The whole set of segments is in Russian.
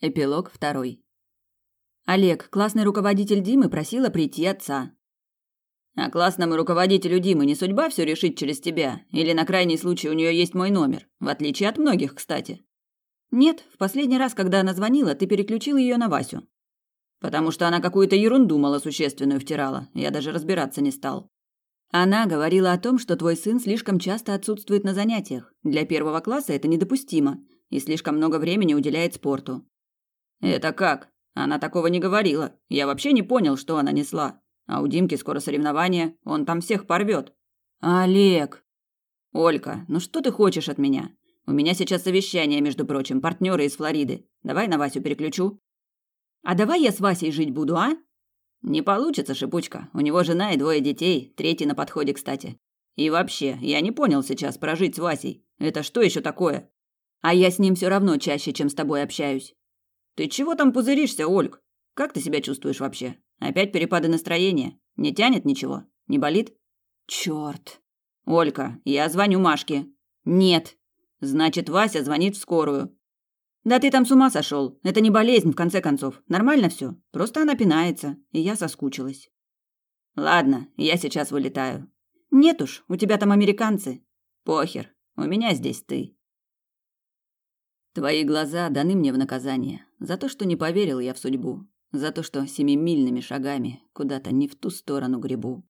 Эпилог второй. Олег, классный руководитель Димы, просила прийти отца. А классному руководителю Димы не судьба все решить через тебя? Или на крайний случай у нее есть мой номер? В отличие от многих, кстати. Нет, в последний раз, когда она звонила, ты переключил ее на Васю. Потому что она какую-то ерунду малосущественную втирала. Я даже разбираться не стал. Она говорила о том, что твой сын слишком часто отсутствует на занятиях. Для первого класса это недопустимо. И слишком много времени уделяет спорту. Это как? Она такого не говорила. Я вообще не понял, что она несла. А у Димки скоро соревнования, он там всех порвет. Олег. Олька, ну что ты хочешь от меня? У меня сейчас совещание, между прочим, партнеры из Флориды. Давай на Васю переключу. А давай я с Васей жить буду, а? Не получится, шипучка. У него жена и двое детей, третий на подходе, кстати. И вообще, я не понял сейчас прожить с Васей. Это что еще такое? А я с ним все равно чаще, чем с тобой общаюсь. Ты чего там пузыришься, Ольг? Как ты себя чувствуешь вообще? Опять перепады настроения? Не тянет ничего? Не болит? Черт. Олька, я звоню Машке. Нет. Значит, Вася звонит в скорую. Да ты там с ума сошел. Это не болезнь, в конце концов. Нормально все. Просто она пинается, и я соскучилась. Ладно, я сейчас вылетаю. Нет уж, у тебя там американцы. Похер, у меня здесь ты. Твои глаза даны мне в наказание за то, что не поверил я в судьбу, за то, что семимильными шагами куда-то не в ту сторону гребу.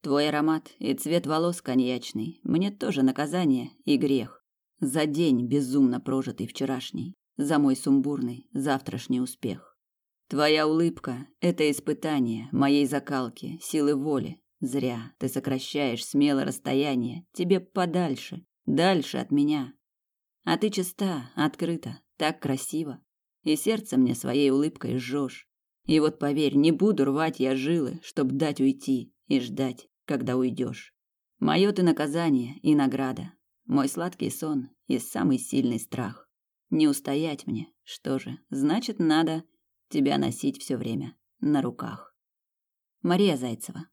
Твой аромат и цвет волос коньячный мне тоже наказание и грех. За день безумно прожитый вчерашний, за мой сумбурный завтрашний успех. Твоя улыбка — это испытание моей закалки, силы воли. Зря ты сокращаешь смело расстояние, тебе подальше, дальше от меня. А ты чиста, открыта, так красиво. И сердце мне своей улыбкой жжешь. И вот поверь, не буду рвать я жилы, чтоб дать уйти и ждать, когда уйдешь. Мое ты наказание и награда. Мой сладкий сон и самый сильный страх. Не устоять мне, что же, значит, надо тебя носить все время на руках. Мария Зайцева